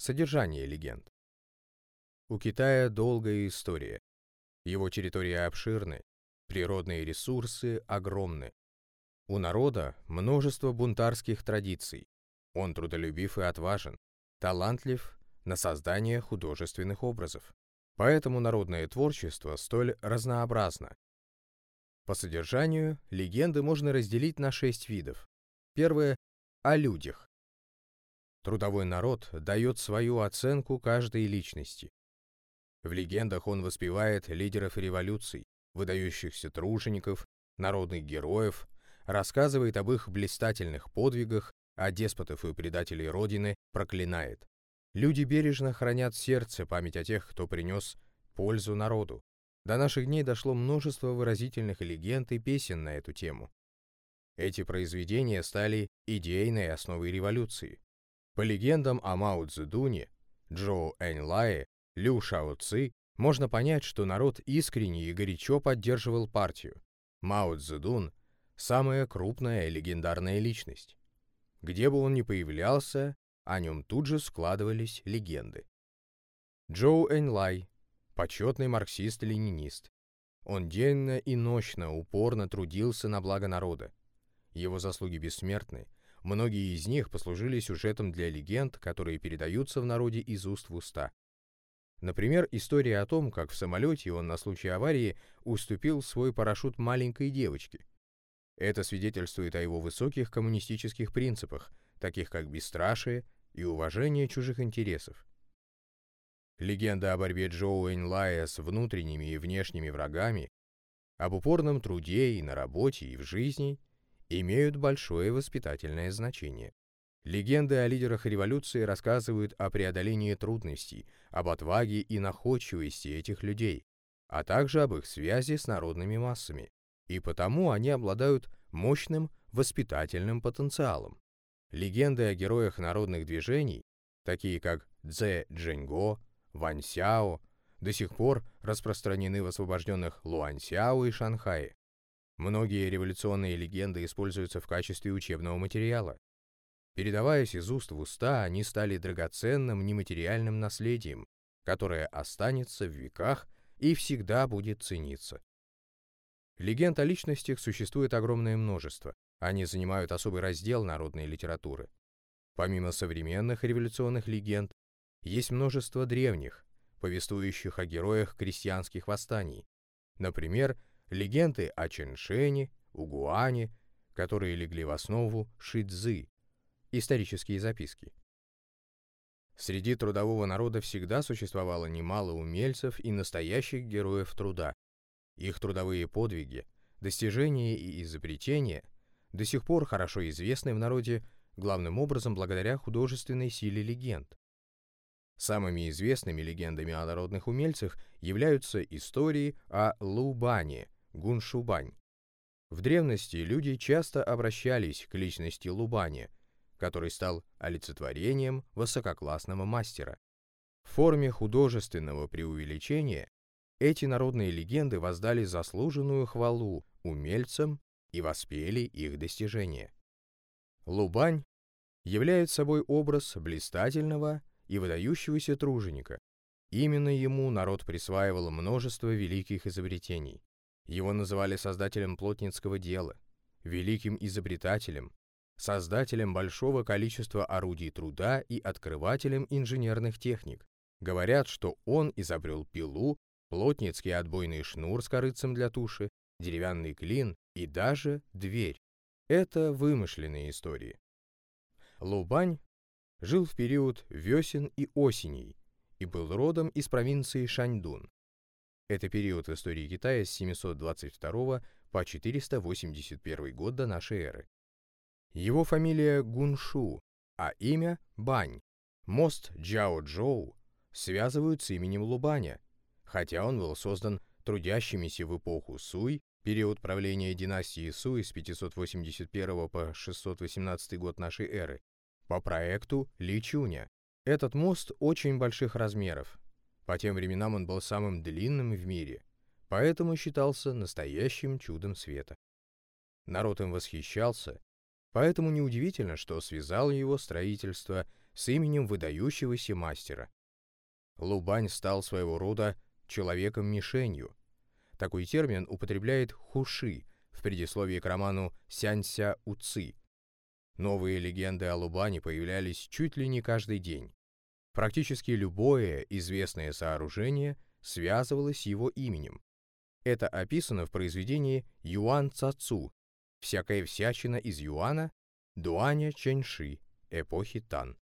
Содержание легенд. У Китая долгая история. Его территория обширны, природные ресурсы огромны. У народа множество бунтарских традиций. Он трудолюбив и отважен, талантлив на создание художественных образов. Поэтому народное творчество столь разнообразно. По содержанию легенды можно разделить на шесть видов. Первое – о людях. Трудовой народ дает свою оценку каждой личности. В легендах он воспевает лидеров революций, выдающихся тружеников, народных героев, рассказывает об их блистательных подвигах, а деспотов и предателей Родины проклинает. Люди бережно хранят сердце память о тех, кто принес пользу народу. До наших дней дошло множество выразительных легенд и песен на эту тему. Эти произведения стали идейной основой революции. По легендам о Мао Цзэдуне, Джоу Эньлае, Лю Шао Ци можно понять, что народ искренне и горячо поддерживал партию. Мао Цзэдун – самая крупная и легендарная личность. Где бы он ни появлялся, о нем тут же складывались легенды. Джоу Эньлай – почетный марксист-ленинист. Он денно и ночно упорно трудился на благо народа. Его заслуги бессмертны – Многие из них послужили сюжетом для легенд, которые передаются в народе из уст в уста. Например, история о том, как в самолете он на случай аварии уступил свой парашют маленькой девочке. Это свидетельствует о его высоких коммунистических принципах, таких как бесстрашие и уважение чужих интересов. Легенда о борьбе Джоу Энлая с внутренними и внешними врагами, об упорном труде и на работе, и в жизни – имеют большое воспитательное значение. Легенды о лидерах революции рассказывают о преодолении трудностей, об отваге и находчивости этих людей, а также об их связи с народными массами, и потому они обладают мощным воспитательным потенциалом. Легенды о героях народных движений, такие как Цзэ Джэньго, Вань Сяо, до сих пор распространены в освобожденных Луаньсяо и Шанхае. Многие революционные легенды используются в качестве учебного материала. Передаваясь из уст в уста, они стали драгоценным нематериальным наследием, которое останется в веках и всегда будет цениться. Легенд о личностях существует огромное множество, они занимают особый раздел народной литературы. Помимо современных революционных легенд, есть множество древних, повествующих о героях крестьянских восстаний. Например, легенды о Чэньшэне, Угуане, которые легли в основу Шидзы, исторические записки. Среди трудового народа всегда существовало немало умельцев и настоящих героев труда. Их трудовые подвиги, достижения и изобретения до сих пор хорошо известны в народе главным образом благодаря художественной силе легенд. Самыми известными легендами о народных умельцах являются истории о Лубане – Гуншубань. В древности люди часто обращались к личности Лубани, который стал олицетворением высококлассного мастера. В форме художественного преувеличения эти народные легенды воздали заслуженную хвалу умельцам и воспели их достижения. Лубань являет собой образ блистательного и выдающегося труженика. Именно ему народ присваивал множество великих изобретений. Его называли создателем плотницкого дела, великим изобретателем, создателем большого количества орудий труда и открывателем инженерных техник. Говорят, что он изобрел пилу, плотницкий отбойный шнур с корыцем для туши, деревянный клин и даже дверь. Это вымышленные истории. Лубань жил в период весен и осеней и был родом из провинции Шаньдун. Это период в истории Китая с 722 по 481 год до нашей эры. Его фамилия Гуншу, а имя Бань. Мост Джао-Джоу связывают с именем Лубаня, хотя он был создан трудящимися в эпоху Суй, период правления династии Суй с 581 по 618 год нашей эры, по проекту Ли Чуня. Этот мост очень больших размеров, по тем временам он был самым длинным в мире, поэтому считался настоящим чудом света. Народ им восхищался, поэтому неудивительно, что связал его строительство с именем выдающегося мастера. Лубань стал своего рода человеком-мишенью. Такой термин употребляет Хуши в предисловии к роману «Сянься Уци». Новые легенды о Лубане появлялись чуть ли не каждый день. Практически любое известное сооружение связывалось его именем. Это описано в произведении «Юан Цацу» «Всякая всячина из Юана» Дуаня Чэньши эпохи Тан.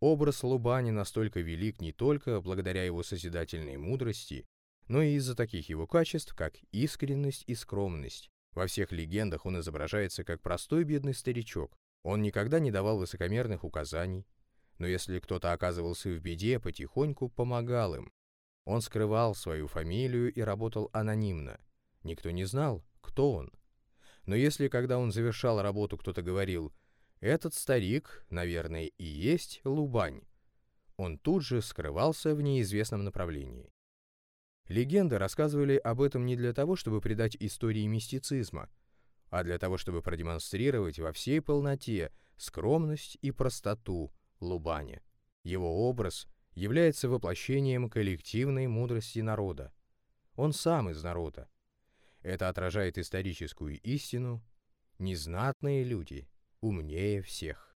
Образ Лубани настолько велик не только благодаря его созидательной мудрости, но и из-за таких его качеств, как искренность и скромность. Во всех легендах он изображается как простой бедный старичок. Он никогда не давал высокомерных указаний, но если кто-то оказывался в беде, потихоньку помогал им. Он скрывал свою фамилию и работал анонимно. Никто не знал, кто он. Но если, когда он завершал работу, кто-то говорил «Этот старик, наверное, и есть Лубань», он тут же скрывался в неизвестном направлении. Легенды рассказывали об этом не для того, чтобы придать истории мистицизма, а для того, чтобы продемонстрировать во всей полноте скромность и простоту Лубани. Его образ является воплощением коллективной мудрости народа. Он сам из народа. Это отражает историческую истину. Незнатные люди умнее всех.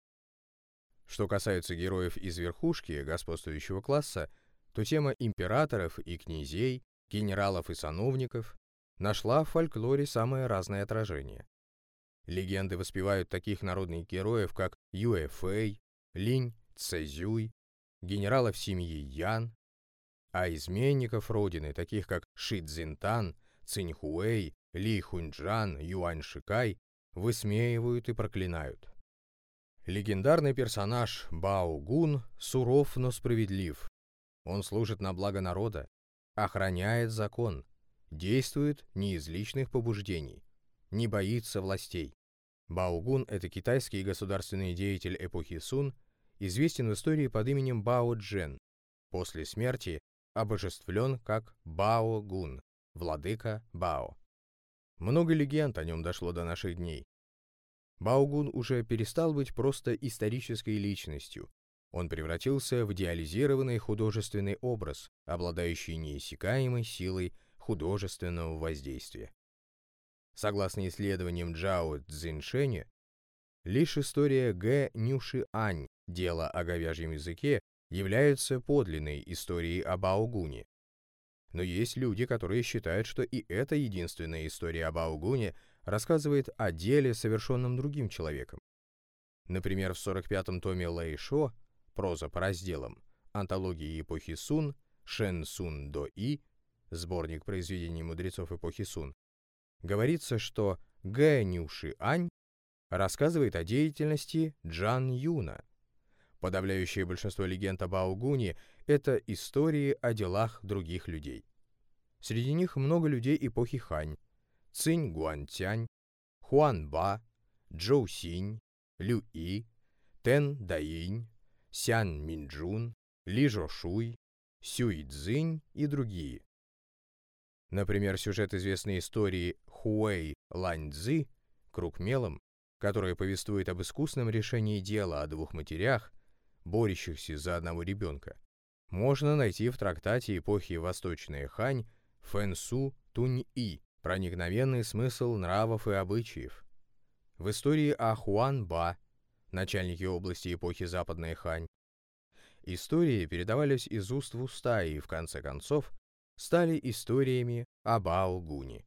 Что касается героев из верхушки господствующего класса, то тема императоров и князей, генералов и сановников нашла в фольклоре самое разное отражение. Легенды воспевают таких народных героев, как Юэфэй, Линь Цзюй, генералов семьи Ян, а изменников родины, таких как Ши Цзинтан, Циньхуэй, Ли Хуньчжан, Юань Шикай, высмеивают и проклинают. Легендарный персонаж Бао Гун суров, но справедлив. Он служит на благо народа, охраняет закон, действует не из личных побуждений, не боится властей. Бао Гун – это китайский государственный деятель эпохи Сун, известен в истории под именем Бао Джен. После смерти обожествлен как Бао Гун, владыка Бао. Много легенд о нем дошло до наших дней. Баогун уже перестал быть просто исторической личностью. Он превратился в идеализированный художественный образ, обладающий неиссякаемой силой художественного воздействия. Согласно исследованиям Джао Цзиньшэня, лишь история Г. Нюши Ань «Дело о говяжьем языке» является подлинной историей об Аогуне, но есть люди, которые считают, что и эта единственная история об Аугуне рассказывает о деле, совершенном другим человеком. Например, в 45-м томе Лэй Шо «Проза по разделам» антологии эпохи Сун «Шен Сун До И» сборник произведений мудрецов эпохи Сун, говорится, что Гэ Нюши Ань рассказывает о деятельности Джан Юна. Подавляющее большинство легенд об Аугуне это истории о делах других людей. Среди них много людей эпохи Хань. Цинь Гуантянь, Хуан Ба, Джоу Синь, Лю И, Тен Даинь, Сян Минджун, Ли Жошуй, Сюй Цзинь и другие. Например, сюжет известной истории Хуэй Лань Цзы «Круг мелом», которая повествует об искусном решении дела о двух матерях, борющихся за одного ребенка, можно найти в трактате эпохи Восточная Хань Фэнсу Тунь-И проникновенный смысл нравов и обычаев. В истории о Хуан-Ба, начальнике области эпохи Западная Хань, истории передавались из уст в уста и, в конце концов, стали историями о Бао-Гуне.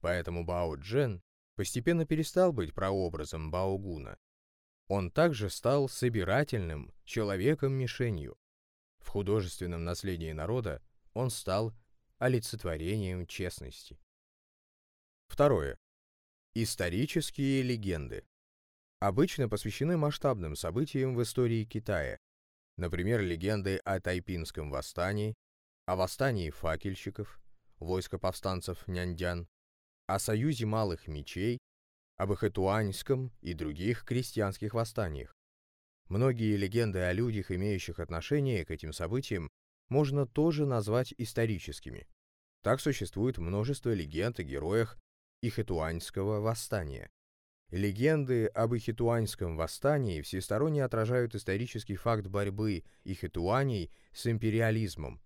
Поэтому Бао-Джен постепенно перестал быть прообразом Бао-Гуна. Он также стал собирательным человеком-мишенью, в художественном наследии народа он стал олицетворением честности. Второе. Исторические легенды. Обычно посвящены масштабным событиям в истории Китая, например, легенды о Тайпинском восстании, о восстании факельщиков, войска повстанцев Няньдян, о союзе малых мечей, об Хэтуаньском и других крестьянских восстаниях. Многие легенды о людях, имеющих отношение к этим событиям, можно тоже назвать историческими. Так существует множество легенд о героях Ихэтуаньского восстания. Легенды об Ихитуаньском восстании всесторонне отражают исторический факт борьбы Ихитуаней с империализмом,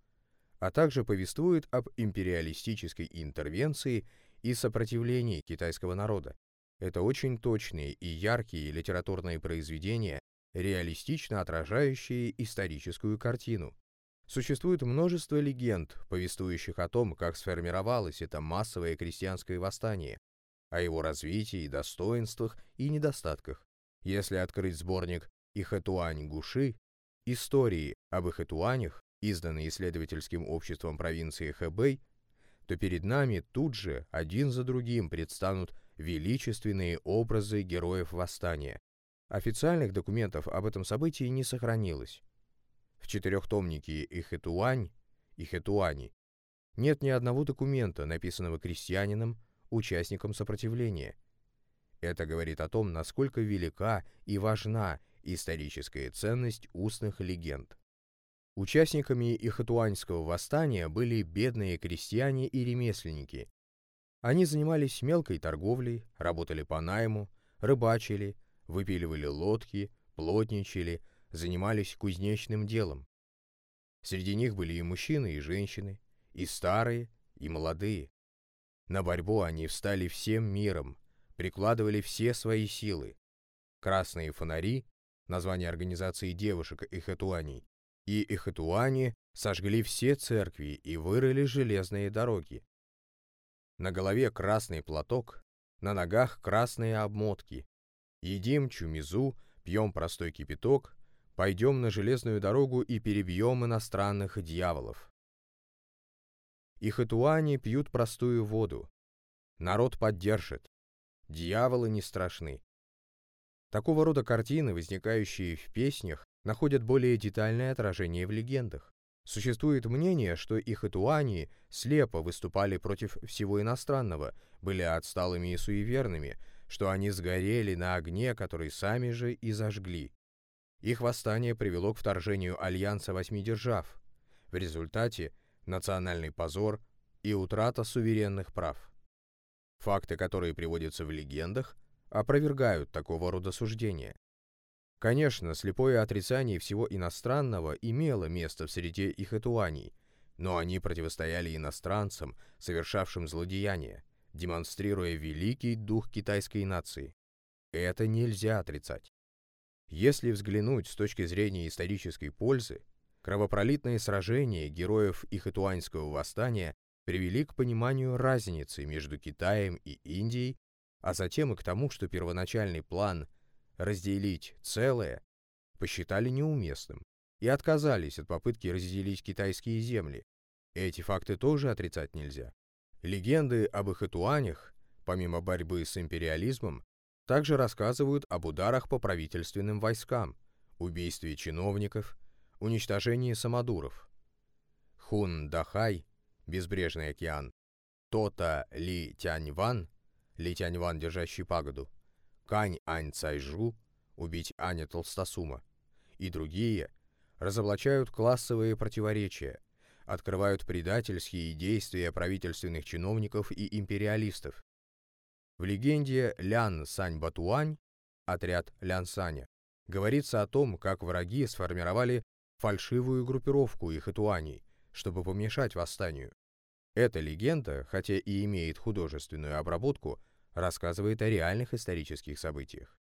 а также повествуют об империалистической интервенции и сопротивлении китайского народа. Это очень точные и яркие литературные произведения, реалистично отражающие историческую картину. Существует множество легенд, повествующих о том, как сформировалось это массовое крестьянское восстание, о его развитии, достоинствах и недостатках. Если открыть сборник «Ихэтуань Гуши», истории об Ихэтуанях, изданный исследовательским обществом провинции Хэбэй, то перед нами тут же один за другим предстанут величественные образы героев восстания. Официальных документов об этом событии не сохранилось. В четырехтомнике Ихэтуань, Ихэтуани, нет ни одного документа, написанного крестьянином, участником сопротивления. Это говорит о том, насколько велика и важна историческая ценность устных легенд. Участниками Ихатуанского восстания были бедные крестьяне и ремесленники. Они занимались мелкой торговлей, работали по найму, рыбачили, выпиливали лодки, плотничали, занимались кузнечным делом. Среди них были и мужчины, и женщины, и старые, и молодые. На борьбу они встали всем миром, прикладывали все свои силы. Красные фонари, название организации девушек Ихатуаней, и Ихатуани сожгли все церкви и вырыли железные дороги. На голове красный платок, на ногах красные обмотки. Едим чумизу, пьем простой кипяток, пойдем на железную дорогу и перебьем иностранных дьяволов. И хатуани пьют простую воду. Народ поддержит. Дьяволы не страшны. Такого рода картины, возникающие в песнях, находят более детальное отражение в легендах. Существует мнение, что их хатуани слепо выступали против всего иностранного, были отсталыми и суеверными, что они сгорели на огне, который сами же и зажгли. Их восстание привело к вторжению Альянса восьми держав. В результате национальный позор и утрата суверенных прав. Факты, которые приводятся в легендах, опровергают такого рода суждения. Конечно, слепое отрицание всего иностранного имело место в среде их этуаний, но они противостояли иностранцам, совершавшим злодеяния, демонстрируя великий дух китайской нации. Это нельзя отрицать. Если взглянуть с точки зрения исторической пользы, Кровопролитные сражения героев Ихэтуаньского восстания привели к пониманию разницы между Китаем и Индией, а затем и к тому, что первоначальный план разделить целое посчитали неуместным и отказались от попытки разделить китайские земли. Эти факты тоже отрицать нельзя. Легенды об Ихэтуанях, помимо борьбы с империализмом, также рассказывают об ударах по правительственным войскам, убийстве чиновников, уничтожении самодуров. Хун Дахай, Безбрежный океан, Тота Ли Тяньван, Ли Тяньван, держащий пагоду, Кань Ань Цайжу, убить Аня Толстосума, и другие разоблачают классовые противоречия, открывают предательские действия правительственных чиновников и империалистов. В легенде Лян Сань Батуань, отряд Лян Саня, говорится о том, как враги сформировали фальшивую группировку ихэтуаней, чтобы помешать восстанию. Эта легенда, хотя и имеет художественную обработку, рассказывает о реальных исторических событиях.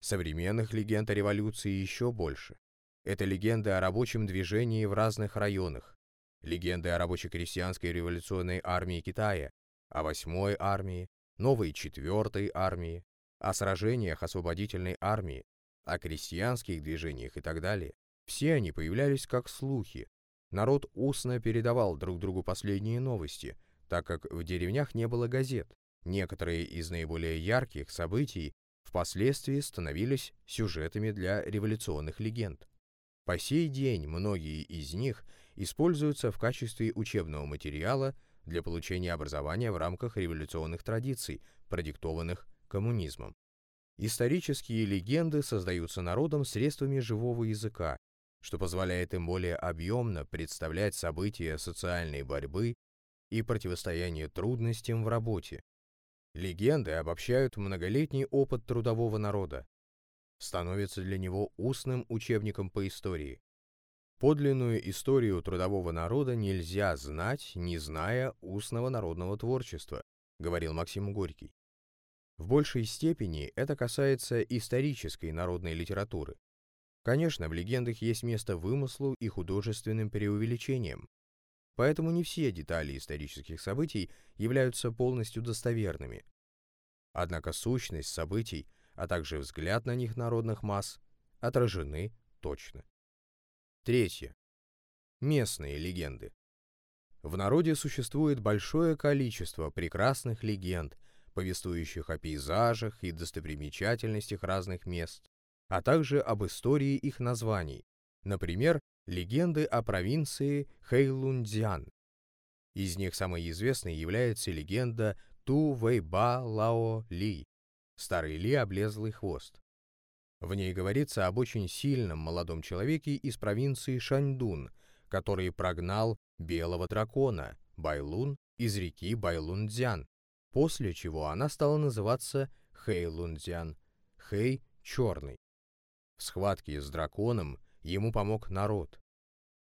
Современных легенд о революции еще больше. Это легенды о рабочем движении в разных районах, легенды о рабоче-крестьянской революционной армии Китая, о восьмой армии, новой четвертой армии, о сражениях освободительной армии, о крестьянских движениях и так далее. Все они появлялись как слухи. Народ устно передавал друг другу последние новости, так как в деревнях не было газет. Некоторые из наиболее ярких событий впоследствии становились сюжетами для революционных легенд. По сей день многие из них используются в качестве учебного материала для получения образования в рамках революционных традиций, продиктованных коммунизмом. Исторические легенды создаются народом средствами живого языка, что позволяет им более объемно представлять события социальной борьбы и противостояния трудностям в работе. Легенды обобщают многолетний опыт трудового народа, становятся для него устным учебником по истории. Подлинную историю трудового народа нельзя знать, не зная устного народного творчества, говорил Максим Горький. В большей степени это касается исторической народной литературы. Конечно, в легендах есть место вымыслу и художественным преувеличениям, поэтому не все детали исторических событий являются полностью достоверными. Однако сущность событий, а также взгляд на них народных масс отражены точно. Третье. Местные легенды. В народе существует большое количество прекрасных легенд, повествующих о пейзажах и достопримечательностях разных мест, а также об истории их названий, например, легенды о провинции Хэйлунцзян. Из них самой известной является легенда Ту Вэйба Лао Ли, старый Ли облезлый хвост. В ней говорится об очень сильном молодом человеке из провинции Шаньдун, который прогнал белого дракона Байлун из реки Байлунцзян, после чего она стала называться Хэйлунцзян, Хэй – черный. В схватке с драконом ему помог народ.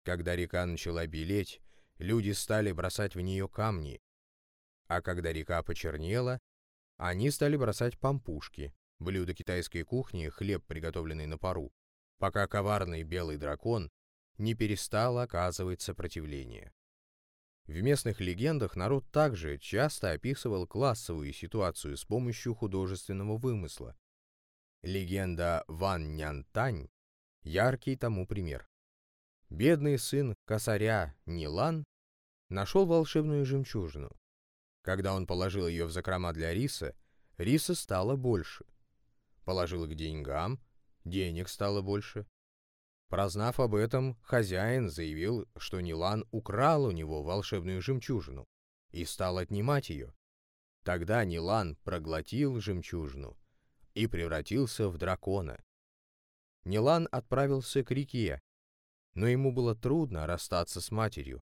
Когда река начала белеть, люди стали бросать в нее камни, а когда река почернела, они стали бросать пампушки, блюдо китайской кухни, хлеб, приготовленный на пару, пока коварный белый дракон не перестал оказывать сопротивление. В местных легендах народ также часто описывал классовую ситуацию с помощью художественного вымысла, Легенда Ван Нянтань – яркий тому пример. Бедный сын косаря Нилан нашел волшебную жемчужину. Когда он положил ее в закрома для риса, риса стало больше. Положил к деньгам, денег стало больше. Прознав об этом, хозяин заявил, что Нилан украл у него волшебную жемчужину и стал отнимать ее. Тогда Нилан проглотил жемчужину и превратился в дракона. Нилан отправился к реке, но ему было трудно расстаться с матерью,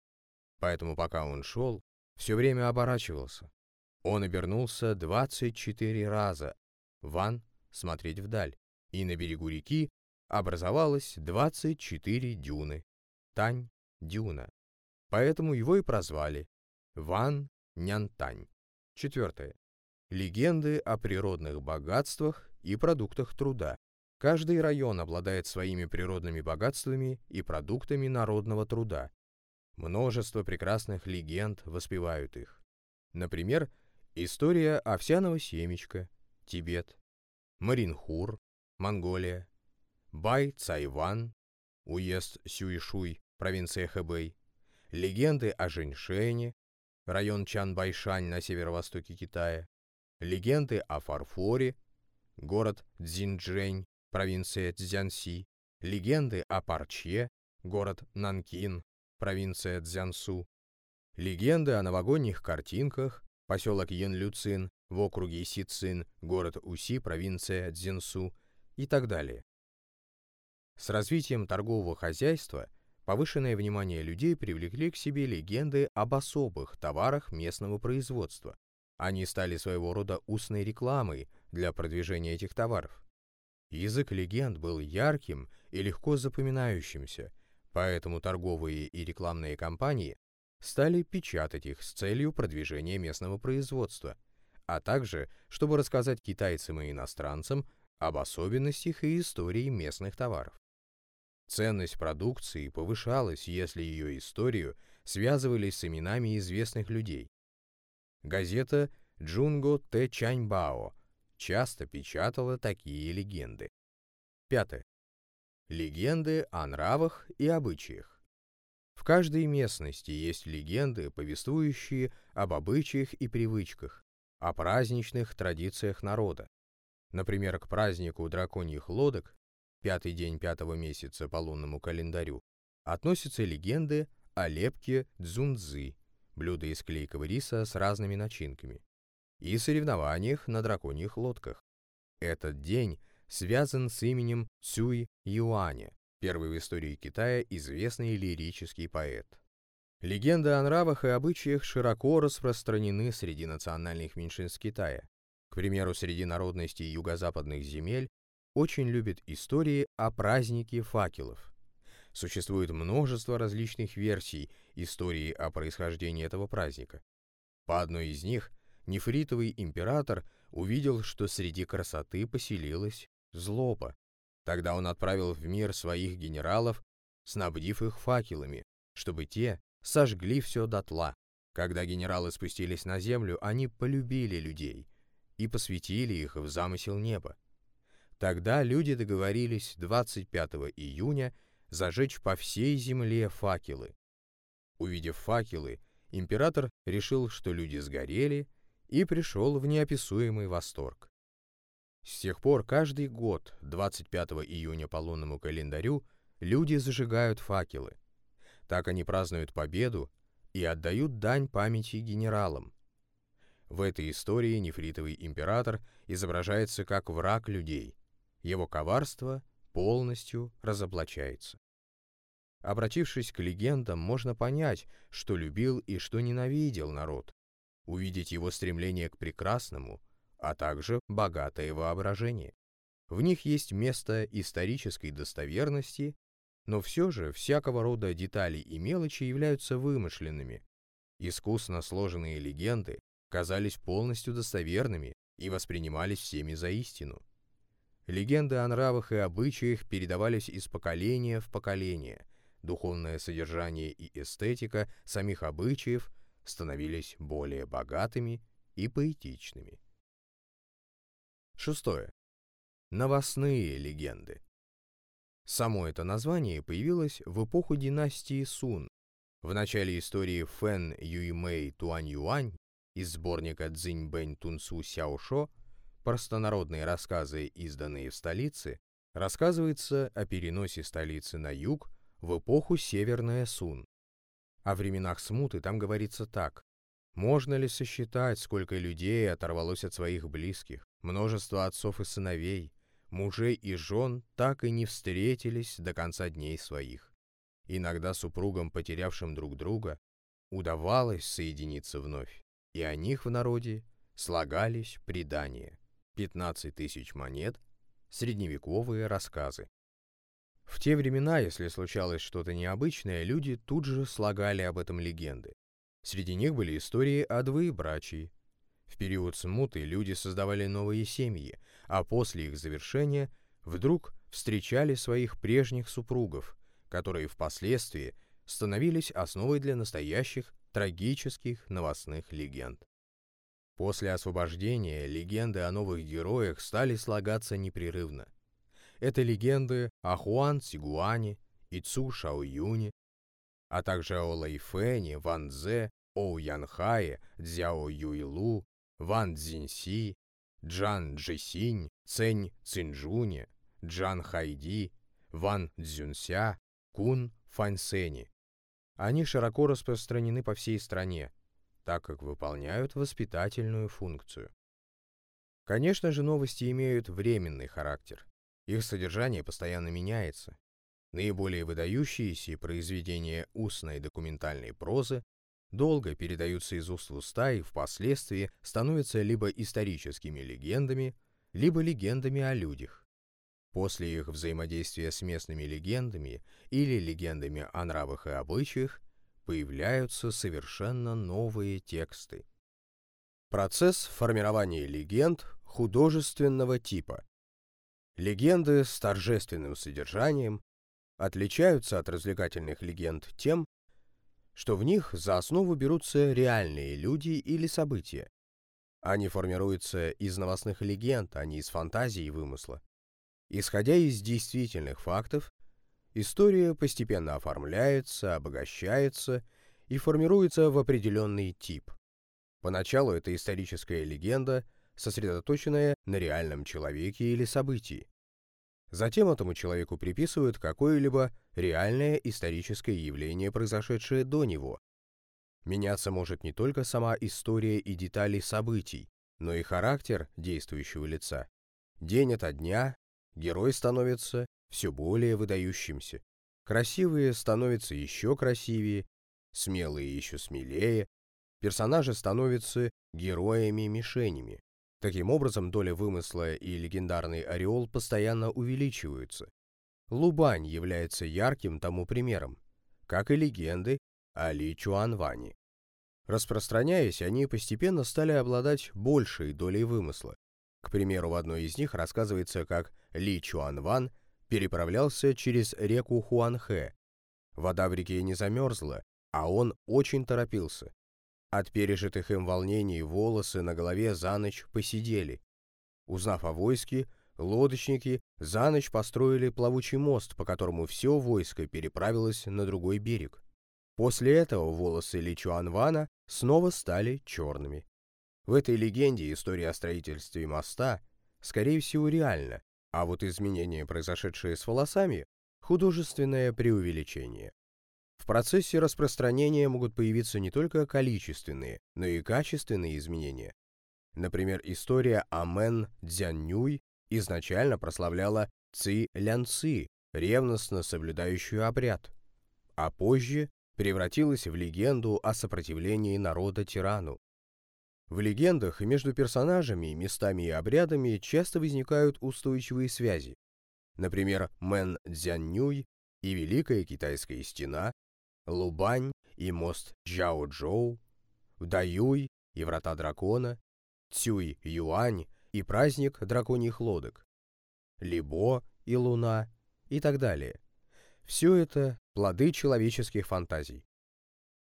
поэтому пока он шел, все время оборачивался. Он обернулся 24 раза, Ван смотреть вдаль, и на берегу реки образовалось 24 дюны, Тань дюна. Поэтому его и прозвали Ван Нянтань. Четвертое. Легенды о природных богатствах и продуктах труда. Каждый район обладает своими природными богатствами и продуктами народного труда. Множество прекрасных легенд воспевают их. Например, история овсяного семечка, Тибет, Маринхур, Монголия, Бай Цайван, уезд Сюишуй, провинция Хэбэй, легенды о Женьшене, район Чанбайшань на северо-востоке Китая, Легенды о фарфоре, город Цзинчжэнь, провинция Цзянси. Легенды о парче, город Нанкин, провинция Цзянсу. Легенды о новогодних картинках, поселок Янлюцин в округе Сицин, город Уси, провинция Цзинсу и так далее. С развитием торгового хозяйства повышенное внимание людей привлекли к себе легенды об особых товарах местного производства, они стали своего рода устной рекламой для продвижения этих товаров. Язык легенд был ярким и легко запоминающимся, поэтому торговые и рекламные компании стали печатать их с целью продвижения местного производства, а также, чтобы рассказать китайцам и иностранцам об особенностях и истории местных товаров. Ценность продукции повышалась, если ее историю связывали с именами известных людей, Газета «Джунго Тэ Чаньбао» часто печатала такие легенды. Пятое. Легенды о нравах и обычаях. В каждой местности есть легенды, повествующие об обычаях и привычках, о праздничных традициях народа. Например, к празднику драконьих лодок, пятый день пятого месяца по лунному календарю, относятся легенды о лепке дзунзы, блюда из клейкого риса с разными начинками, и соревнованиях на драконьих лодках. Этот день связан с именем Цюй Юаня, первый в истории Китая известный лирический поэт. Легенды о нравах и обычаях широко распространены среди национальных меньшинств Китая. К примеру, среди народностей юго-западных земель очень любят истории о празднике факелов. Существует множество различных версий истории о происхождении этого праздника. По одной из них, нефритовый император увидел, что среди красоты поселилась злоба. Тогда он отправил в мир своих генералов, снабдив их факелами, чтобы те сожгли все дотла. Когда генералы спустились на землю, они полюбили людей и посвятили их в замысел неба. Тогда люди договорились 25 июня зажечь по всей земле факелы. Увидев факелы, император решил, что люди сгорели, и пришел в неописуемый восторг. С тех пор каждый год, 25 июня по лунному календарю, люди зажигают факелы. Так они празднуют победу и отдают дань памяти генералам. В этой истории нефритовый император изображается как враг людей. Его коварство полностью разоблачается. Обратившись к легендам, можно понять, что любил и что ненавидел народ, увидеть его стремление к прекрасному, а также богатое воображение. В них есть место исторической достоверности, но все же всякого рода детали и мелочи являются вымышленными. Искусно сложенные легенды казались полностью достоверными и воспринимались всеми за истину. Легенды о нравах и обычаях передавались из поколения в поколение. Духовное содержание и эстетика самих обычаев становились более богатыми и поэтичными. Шестое. Новостные легенды. Само это название появилось в эпоху династии Сун. В начале истории Фэн Юймэй Туань Юань из сборника Цзинь Бэнь Тунцу Сяошо простонародные рассказы, изданные в столице, рассказывается о переносе столицы на юг в эпоху Северная Сун. О временах смуты там говорится так. Можно ли сосчитать, сколько людей оторвалось от своих близких? Множество отцов и сыновей, мужей и жен так и не встретились до конца дней своих. Иногда супругам, потерявшим друг друга, удавалось соединиться вновь, и о них в народе слагались предания. 15 тысяч монет, средневековые рассказы. В те времена, если случалось что-то необычное, люди тут же слагали об этом легенды. Среди них были истории о двоебрачии. В период смуты люди создавали новые семьи, а после их завершения вдруг встречали своих прежних супругов, которые впоследствии становились основой для настоящих трагических новостных легенд. После освобождения легенды о новых героях стали слагаться непрерывно. Это легенды о Хуан Цигуане и Цу Шаоюне, а также о Лэйфэне, Ван Зе, Оу Янхае, Цзяо Юйлу, Ван Цзиньси, Джан Джисинь, Цэнь Цинжуне, Джан Хайди, Ван Цзюнся, Кун Фаньсэни. Они широко распространены по всей стране, так как выполняют воспитательную функцию. Конечно же, новости имеют временный характер. Их содержание постоянно меняется. Наиболее выдающиеся произведения устной документальной прозы долго передаются из уст в уста и впоследствии становятся либо историческими легендами, либо легендами о людях. После их взаимодействия с местными легендами или легендами о нравах и обычаях появляются совершенно новые тексты. Процесс формирования легенд художественного типа. Легенды с торжественным содержанием отличаются от развлекательных легенд тем, что в них за основу берутся реальные люди или события. Они формируются из новостных легенд, а не из фантазии и вымысла. Исходя из действительных фактов, История постепенно оформляется, обогащается и формируется в определенный тип. Поначалу это историческая легенда, сосредоточенная на реальном человеке или событии. Затем этому человеку приписывают какое-либо реальное историческое явление, произошедшее до него. Меняться может не только сама история и детали событий, но и характер действующего лица. День ото дня герой становится все более выдающимся. Красивые становятся еще красивее, смелые еще смелее, персонажи становятся героями-мишенями. Таким образом, доля вымысла и легендарный ореол постоянно увеличиваются. Лубань является ярким тому примером, как и легенды о Ли Чуанване. Распространяясь, они постепенно стали обладать большей долей вымысла. К примеру, в одной из них рассказывается, как Ли Чуанван переправлялся через реку Хуанхэ. Вода в реке не замерзла, а он очень торопился. От пережитых им волнений волосы на голове за ночь посидели. Узнав о войске, лодочники за ночь построили плавучий мост, по которому все войско переправилось на другой берег. После этого волосы Ли Чуанвана снова стали черными. В этой легенде история о строительстве моста, скорее всего, реальна, а вот изменения, произошедшие с волосами, художественное преувеличение. Процессе распространения могут появиться не только количественные, но и качественные изменения. Например, история о Мэн Цзяннюй изначально прославляла Ци Лян Ци, ревностно соблюдающую обряд, а позже превратилась в легенду о сопротивлении народа тирану. В легендах между персонажами, местами и обрядами часто возникают устойчивые связи. Например, Мэн Цзяннюй и Великая Китайская стена, Лу Бань и мост Чжаочжоу, Да Юй и Врата Дракона, Цюй Юань и праздник драконьих лодок, Ли Бо и Луна и так далее. Все это плоды человеческих фантазий.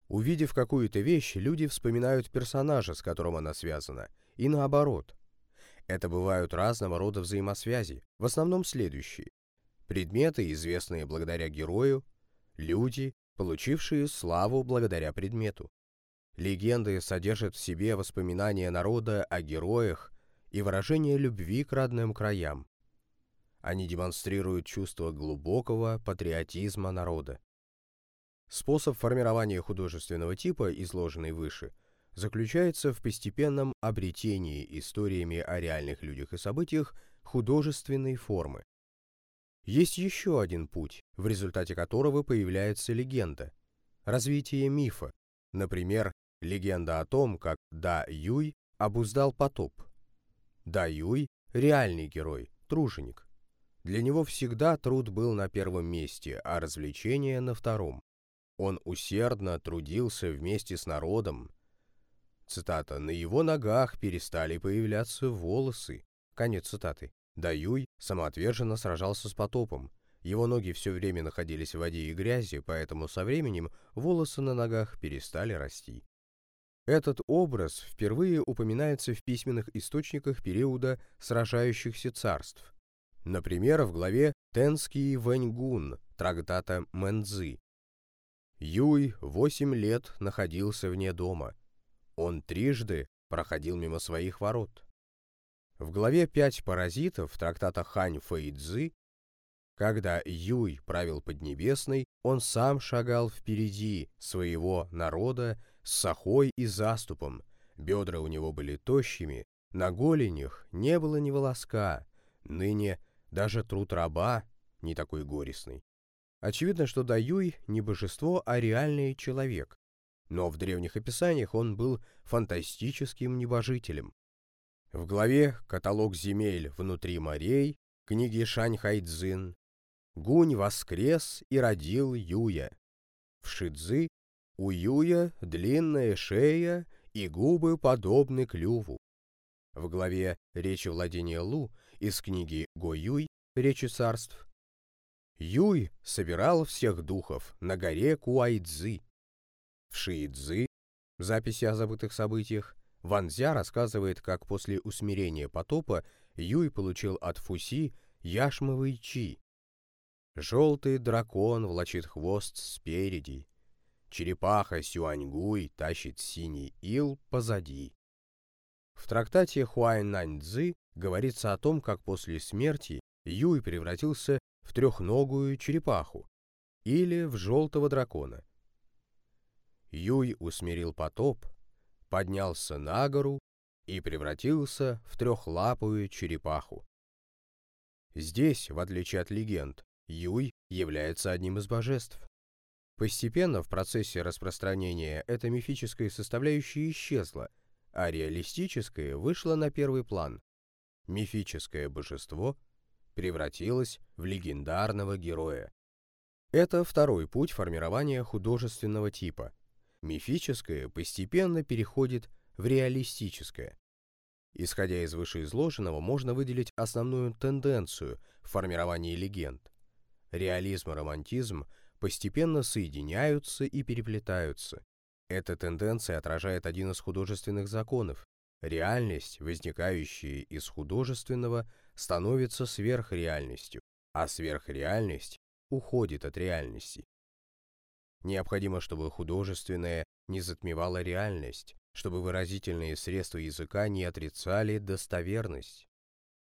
Увидев какую-то вещь, люди вспоминают персонажа, с которым она связана, и наоборот. Это бывают разного рода взаимосвязи, в основном следующие. Предметы, известные благодаря герою, люди, получившие славу благодаря предмету. Легенды содержат в себе воспоминания народа о героях и выражение любви к родным краям. Они демонстрируют чувство глубокого патриотизма народа. Способ формирования художественного типа, изложенный выше, заключается в постепенном обретении историями о реальных людях и событиях художественной формы. Есть еще один путь, в результате которого появляется легенда – развитие мифа, например, легенда о том, как Да Юй обуздал потоп. Да Юй – реальный герой, труженик. Для него всегда труд был на первом месте, а развлечения на втором. Он усердно трудился вместе с народом. Цитата. «На его ногах перестали появляться волосы». Конец цитаты. Даюй самоотверженно сражался с потопом. Его ноги все время находились в воде и грязи, поэтому со временем волосы на ногах перестали расти. Этот образ впервые упоминается в письменных источниках периода сражающихся царств. Например, в главе «Тенский Вэньгун» трактата Мэнзы. Юй восемь лет находился вне дома. Он трижды проходил мимо своих ворот. В главе «Пять паразитов» трактата Хань Фэйцзы когда Юй правил Поднебесной, он сам шагал впереди своего народа с сахой и заступом. Бедра у него были тощими, на голенях не было ни волоска. Ныне даже труд раба не такой горестный. Очевидно, что Даюй не божество, а реальный человек. Но в древних описаниях он был фантастическим небожителем. В главе «Каталог земель внутри морей» книги Шаньхайцзин Гунь воскрес и родил Юя. В Шидзы у Юя длинная шея и губы подобны клюву. В главе «Речи владения Лу» из книги Го Юй «Речи царств». Юй собирал всех духов на горе Куайцзы. В Шиидзы, записи о забытых событиях, Ванзя рассказывает, как после усмирения потопа Юй получил от Фуси яшмовый чи. Желтый дракон влачит хвост спереди, черепаха Сюаньгуй тащит синий ил позади. В трактате Хуайнаньцзы говорится о том, как после смерти Юй превратился в трехногую черепаху или в желтого дракона. Юй усмирил потоп, поднялся на гору и превратился в трехлапую черепаху. Здесь, в отличие от легенд, Юй является одним из божеств. Постепенно в процессе распространения эта мифическая составляющая исчезла, а реалистическое вышло на первый план. Мифическое божество превратилось в легендарного героя. Это второй путь формирования художественного типа. Мифическое постепенно переходит в реалистическое. Исходя из вышеизложенного, можно выделить основную тенденцию в формировании легенд. Реализм и романтизм постепенно соединяются и переплетаются. Эта тенденция отражает один из художественных законов. Реальность, возникающая из художественного, становится сверхреальностью, а сверхреальность уходит от реальности. Необходимо, чтобы художественное не затмевало реальность, чтобы выразительные средства языка не отрицали достоверность.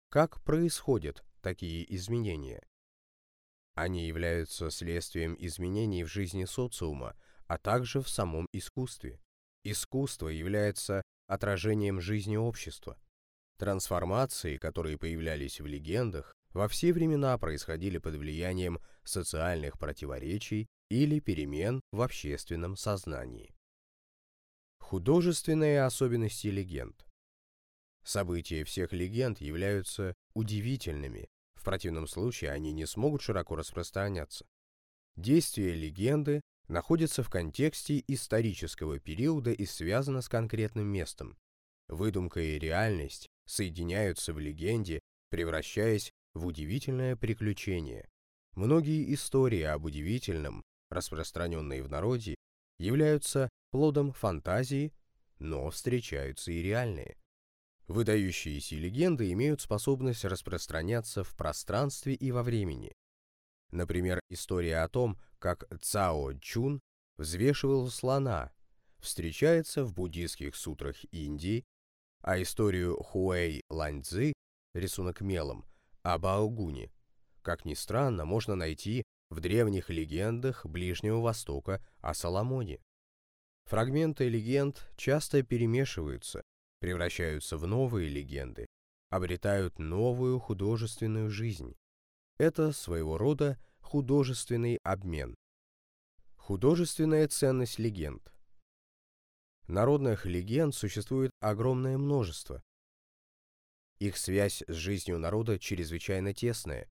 Как происходят такие изменения? Они являются следствием изменений в жизни социума, а также в самом искусстве. Искусство является отражением жизни общества. Трансформации, которые появлялись в легендах, во все времена происходили под влиянием социальных противоречий или перемен в общественном сознании. Художественные особенности легенд. События всех легенд являются удивительными, в противном случае они не смогут широко распространяться. Действие легенды находится в контексте исторического периода и связано с конкретным местом. Выдумка и реальность соединяются в легенде, превращаясь в удивительное приключение. Многие истории об удивительном, распространенные в народе, являются плодом фантазии, но встречаются и реальные. Выдающиеся легенды имеют способность распространяться в пространстве и во времени. Например, история о том, как Цао Чун взвешивал слона, встречается в буддийских сутрах Индии, а историю Хуэй Ланьцзы, рисунок мелом, об Аогуне, как ни странно, можно найти в древних легендах Ближнего Востока о Соломоне. Фрагменты легенд часто перемешиваются, превращаются в новые легенды, обретают новую художественную жизнь. Это своего рода художественный обмен. Художественная ценность легенд. Народных легенд существует огромное множество. Их связь с жизнью народа чрезвычайно тесная,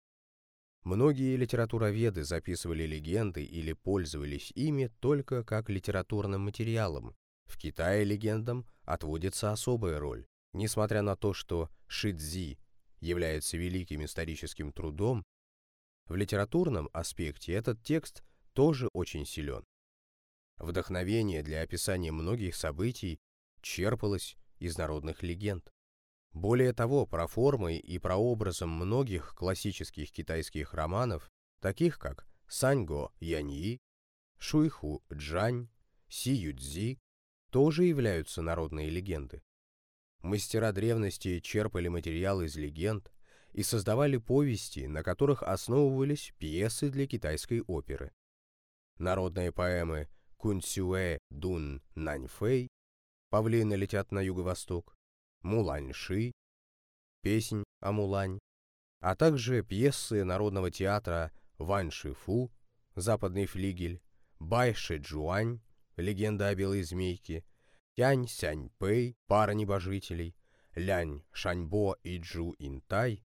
Многие литературоведы записывали легенды или пользовались ими только как литературным материалом. В Китае легендам отводится особая роль. Несмотря на то, что Шидзи является великим историческим трудом, в литературном аспекте этот текст тоже очень силен. Вдохновение для описания многих событий черпалось из народных легенд. Более того, про формой и прообразом многих классических китайских романов, таких как Саньго Яньи, Шуйху Джань, Си Юцзи, тоже являются народные легенды. Мастера древности черпали материал из легенд и создавали повести, на которых основывались пьесы для китайской оперы. Народные поэмы Кунцюэ Дун Наньфэй «Павлины летят на юго-восток», Муланьши, песнь о Мулань, а также пьесы народного театра Вань Шифу, западный флигель, Бай Шэджуань, легенда о белой змейке, Тянь Сянь Пэй, пара небожителей, Лянь Шаньбо и Джу Интай,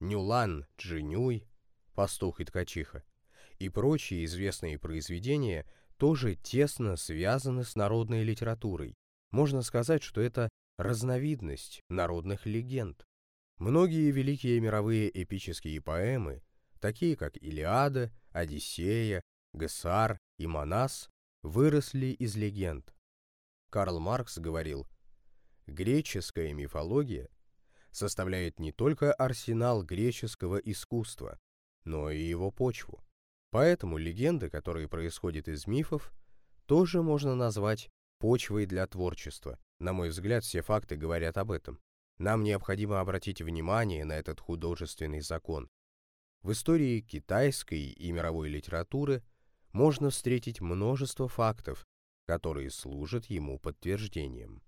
Нюлан Джинюй, пастух и ткачиха, и прочие известные произведения тоже тесно связаны с народной литературой. Можно сказать, что это разновидность народных легенд. Многие великие мировые эпические поэмы, такие как Илиада, Одиссея, Гессар и Манас, выросли из легенд. Карл Маркс говорил, греческая мифология составляет не только арсенал греческого искусства, но и его почву. Поэтому легенды, которые происходят из мифов, тоже можно назвать почвой для творчества. На мой взгляд, все факты говорят об этом. Нам необходимо обратить внимание на этот художественный закон. В истории китайской и мировой литературы можно встретить множество фактов, которые служат ему подтверждением.